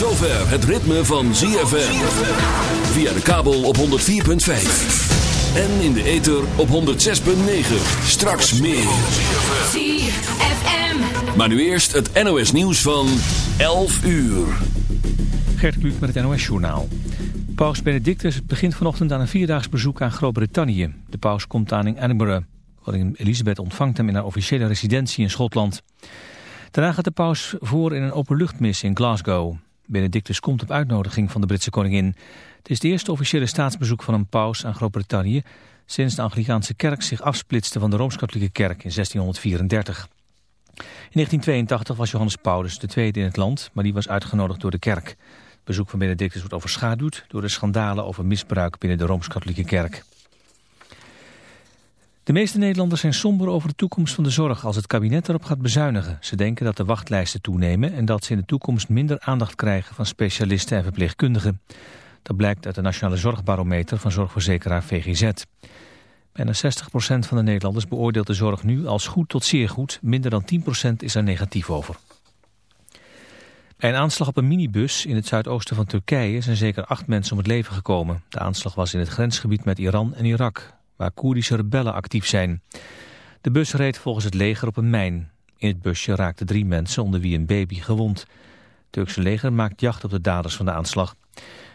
Zover het ritme van ZFM. Via de kabel op 104.5. En in de ether op 106.9. Straks meer. ZFM. Maar nu eerst het NOS nieuws van 11 uur. Gert Kluk met het NOS-journaal. Paus Benedictus begint vanochtend aan een vierdaags bezoek aan Groot-Brittannië. De paus komt aan in Edinburgh. Koningin Elisabeth ontvangt hem in haar officiële residentie in Schotland. Daarna gaat de paus voor in een openluchtmis in Glasgow. Benedictus komt op uitnodiging van de Britse koningin. Het is het eerste officiële staatsbezoek van een paus aan Groot-Brittannië... sinds de Anglicaanse kerk zich afsplitste van de Rooms-Katholieke kerk in 1634. In 1982 was Johannes Paulus de tweede in het land, maar die was uitgenodigd door de kerk. Het bezoek van Benedictus wordt overschaduwd door de schandalen over misbruik binnen de Rooms-Katholieke kerk. De meeste Nederlanders zijn somber over de toekomst van de zorg als het kabinet erop gaat bezuinigen. Ze denken dat de wachtlijsten toenemen en dat ze in de toekomst minder aandacht krijgen van specialisten en verpleegkundigen. Dat blijkt uit de Nationale Zorgbarometer van zorgverzekeraar VGZ. Bijna 60% van de Nederlanders beoordeelt de zorg nu als goed tot zeer goed. Minder dan 10% is er negatief over. Bij een aanslag op een minibus in het zuidoosten van Turkije zijn zeker acht mensen om het leven gekomen. De aanslag was in het grensgebied met Iran en Irak, waar Koerdische rebellen actief zijn. De bus reed volgens het leger op een mijn. In het busje raakten drie mensen onder wie een baby gewond. Het Turkse leger maakt jacht op de daders van de aanslag.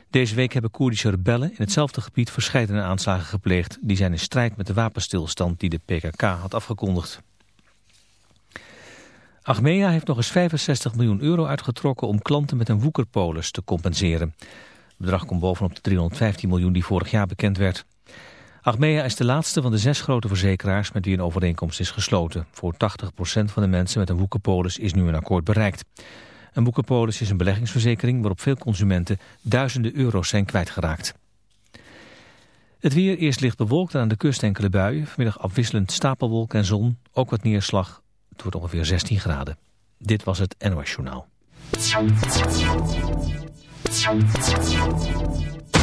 Deze week hebben Koerdische rebellen in hetzelfde gebied verscheidene aanslagen gepleegd. Die zijn in strijd met de wapenstilstand die de PKK had afgekondigd. Achmea heeft nog eens 65 miljoen euro uitgetrokken om klanten met een woekerpolis te compenseren. Het bedrag komt bovenop de 315 miljoen die vorig jaar bekend werd. Achmea is de laatste van de zes grote verzekeraars met wie een overeenkomst is gesloten. Voor 80% van de mensen met een woekerpolis is nu een akkoord bereikt. Een woekerpolis is een beleggingsverzekering waarop veel consumenten duizenden euro's zijn kwijtgeraakt. Het weer eerst licht bewolkt en aan de kust enkele buien. Vanmiddag afwisselend stapelwolk en zon, ook wat neerslag. Het wordt ongeveer 16 graden. Dit was het NOS Journaal.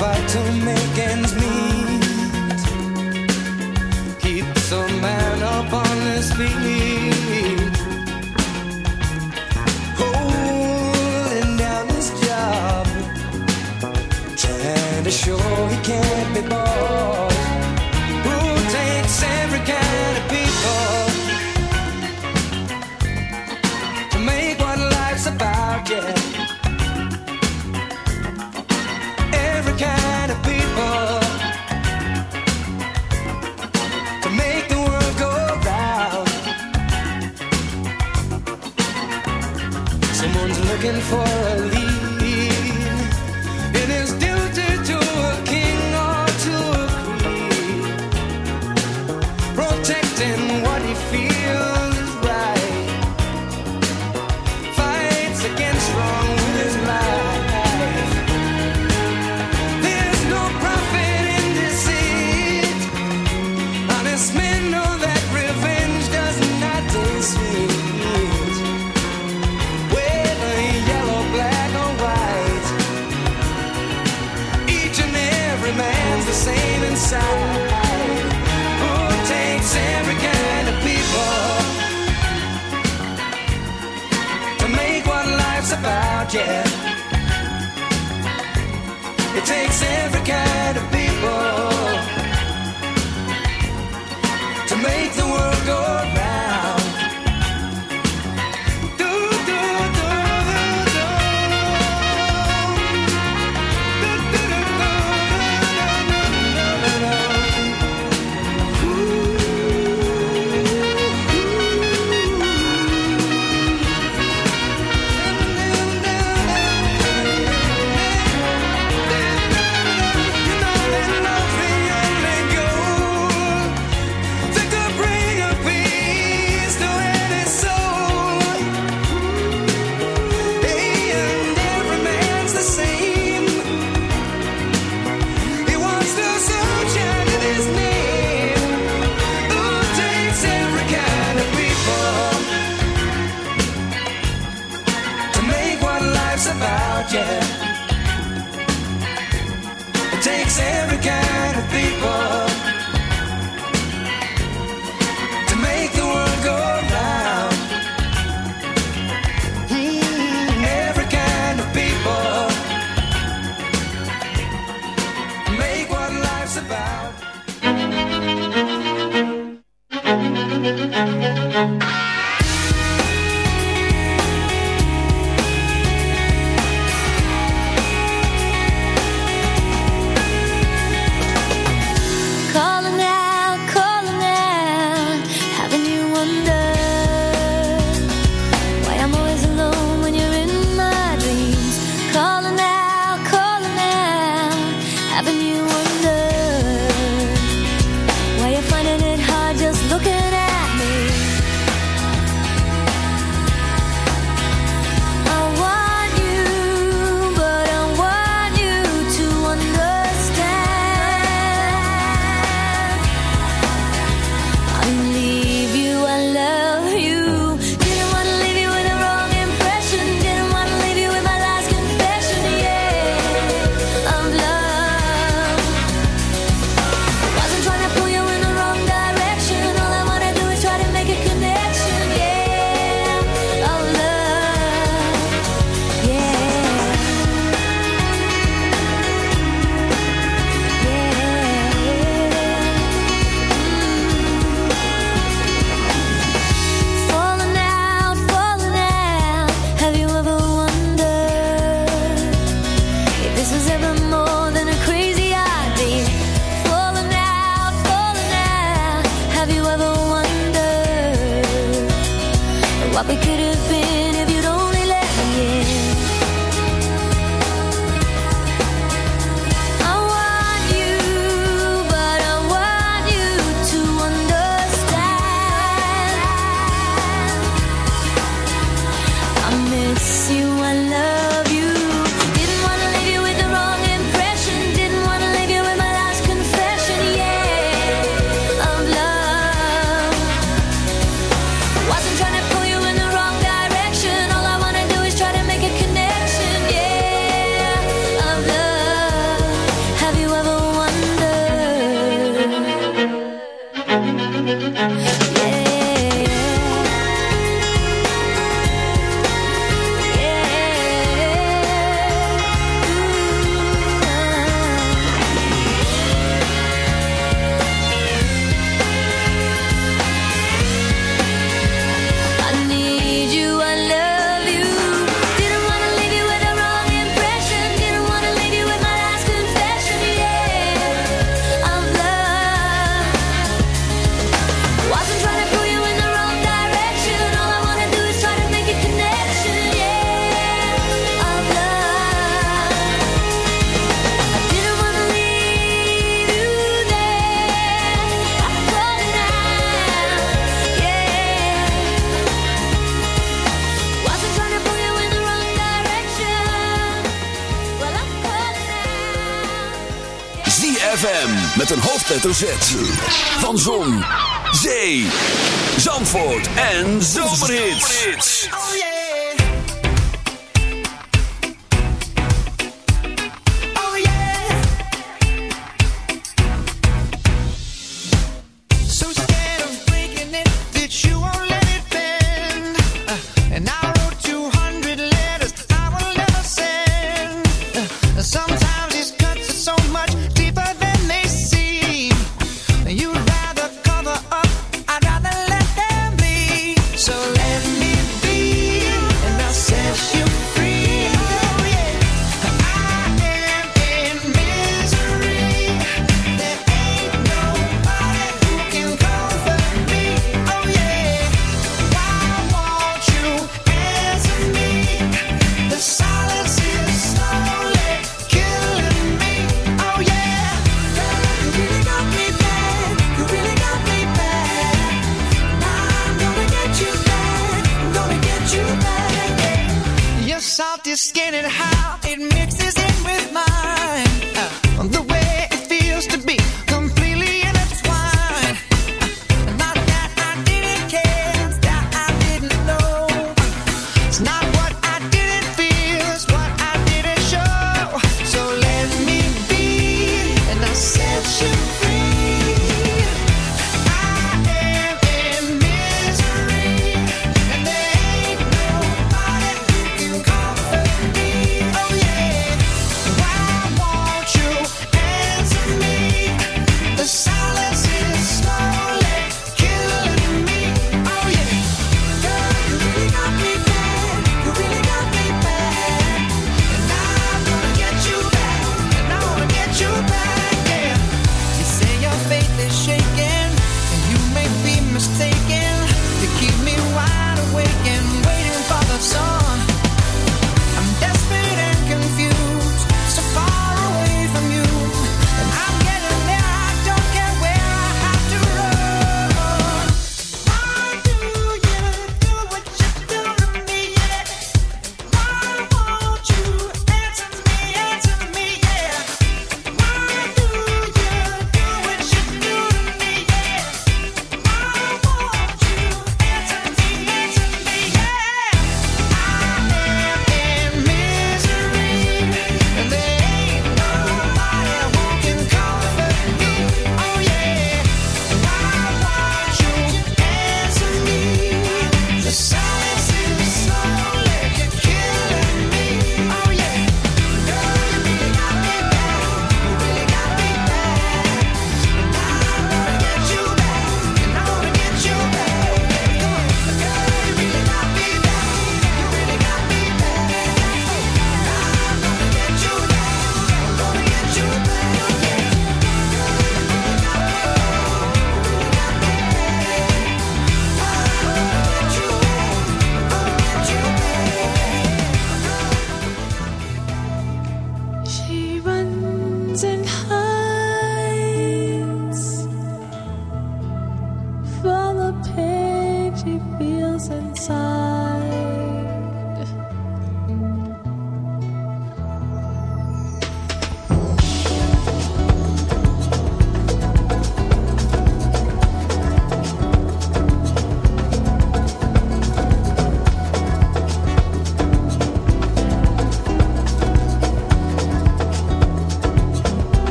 Fight to make ends protecting hoofdletter.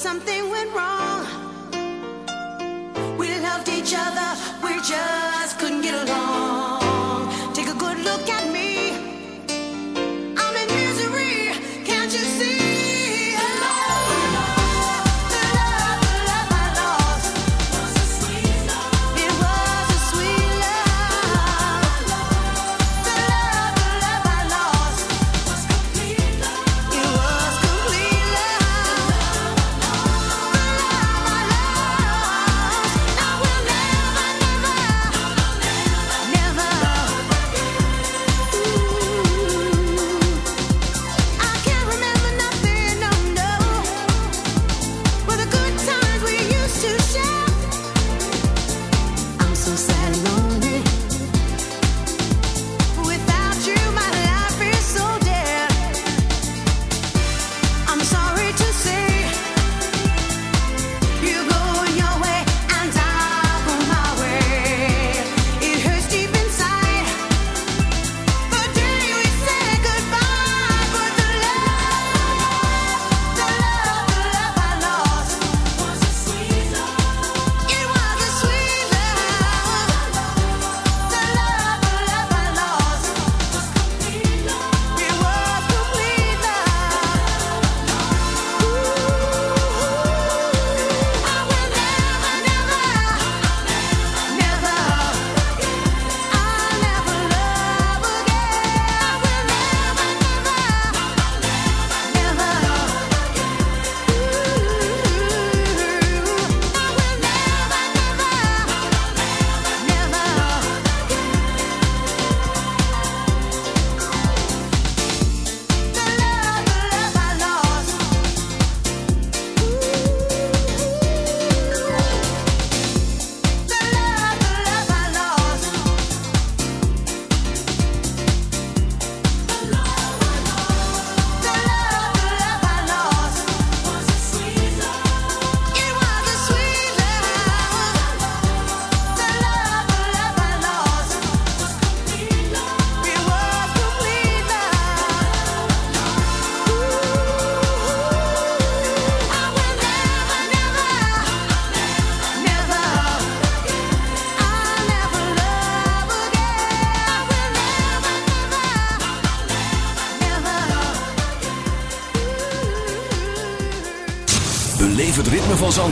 something went wrong. We loved each other, we're just.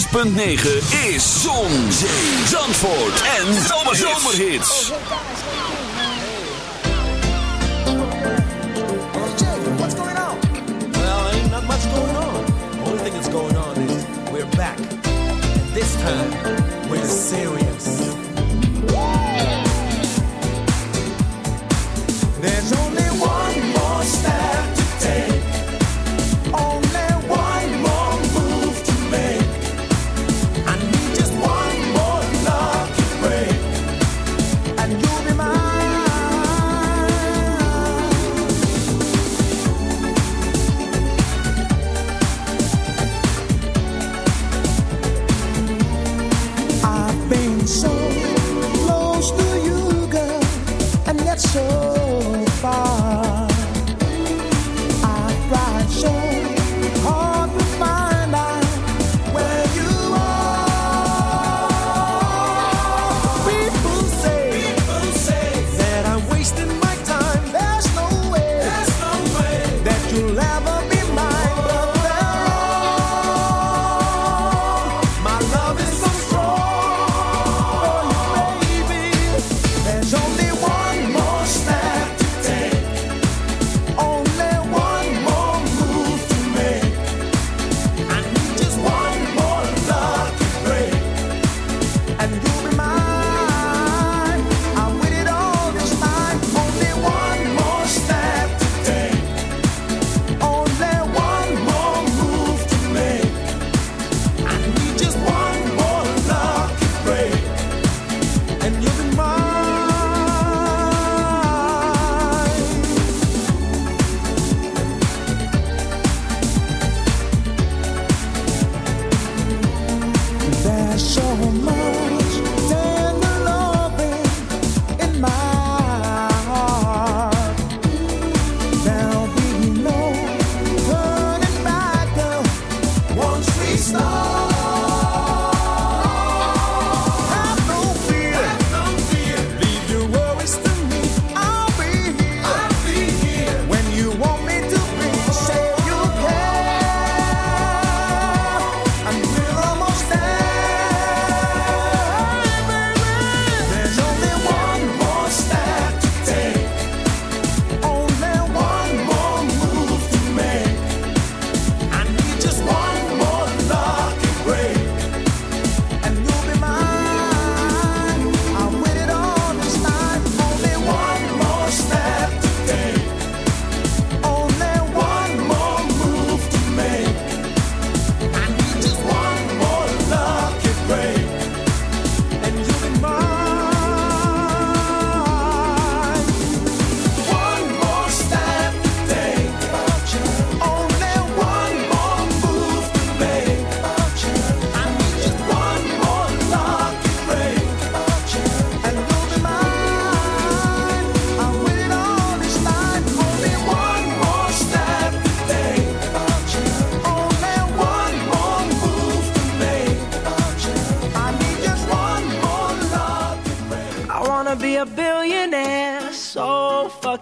106.9 is Zon, Zee, Zandvoort en Zomerhits. What's going on? Well, ain't not much going on. The only thing that's going on is we're back. And this time, we're serious.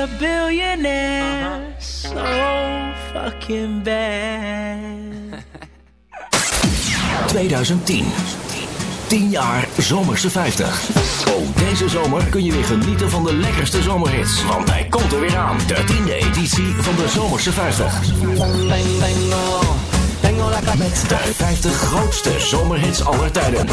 a billionaire so fucking bad. 2010. 10 jaar Zomerse 50. Ook deze zomer kun je weer genieten van de lekkerste zomerhits. Want hij komt er weer aan. De tiende editie van de Zomerse 50. Met de 50 grootste zomerhits aller tijden.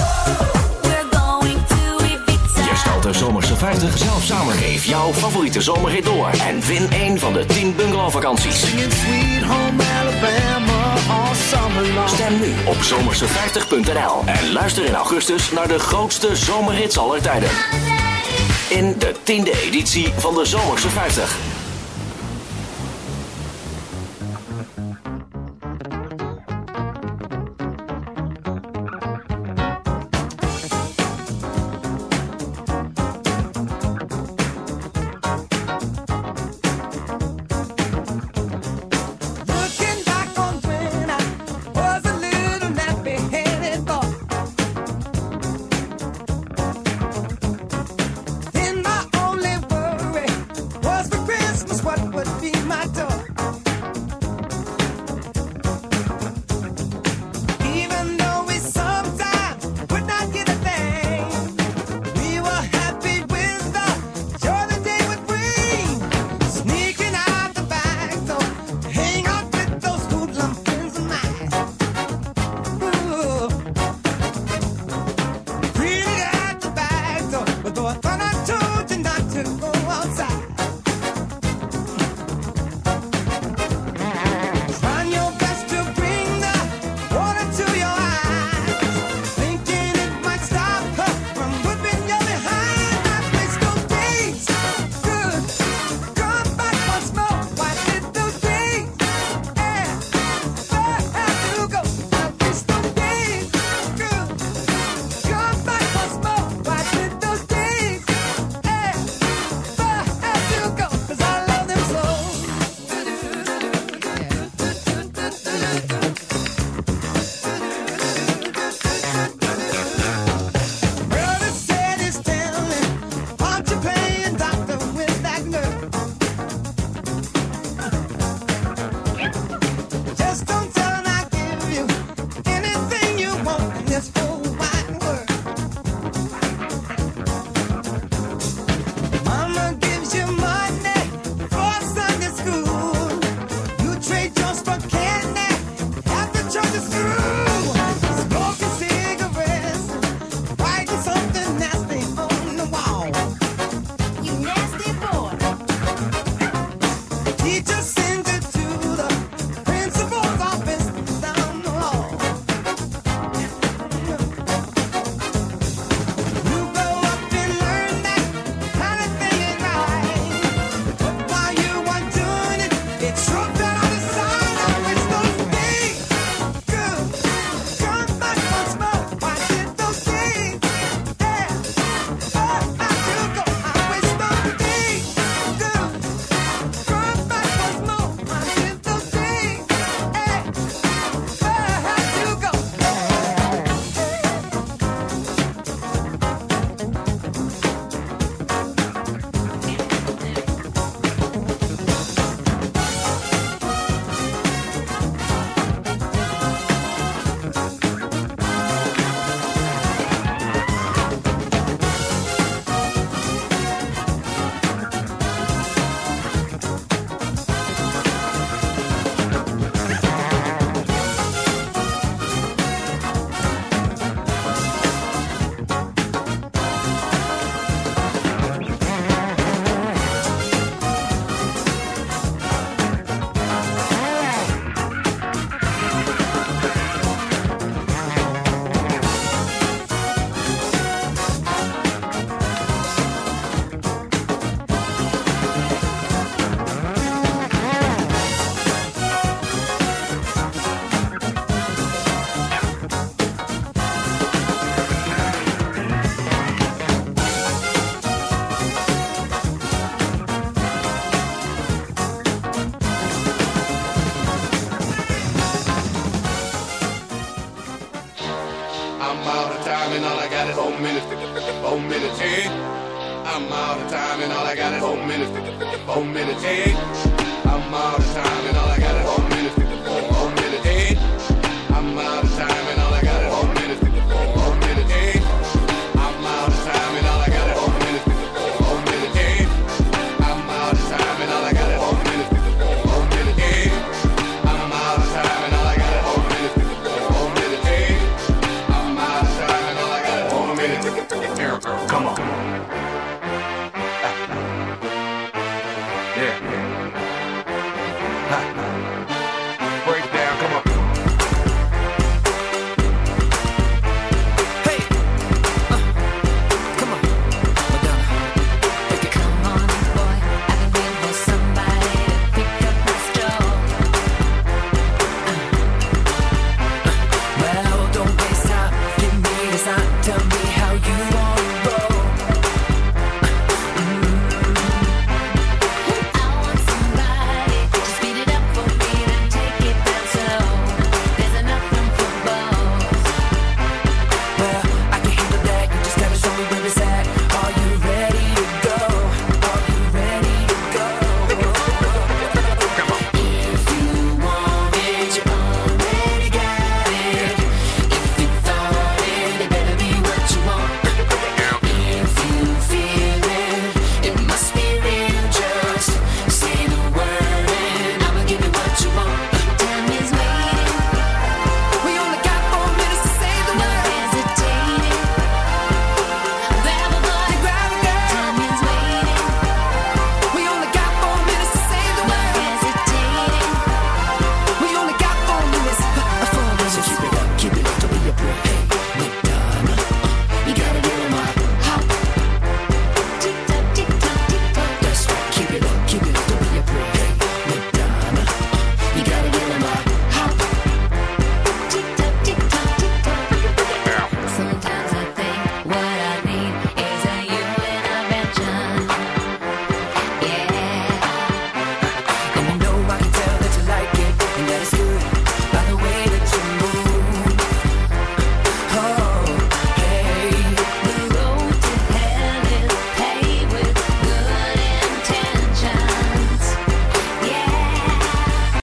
De Zomerse 50 zelf samen. Geef jouw favoriete zomerhit door. En win een van de 10 bungalowvakanties. Sweet home Alabama all summer long. Stem nu op zomerse50.nl en luister in augustus naar de grootste zomerhits aller tijden. In de tiende editie van de Zomerse 50.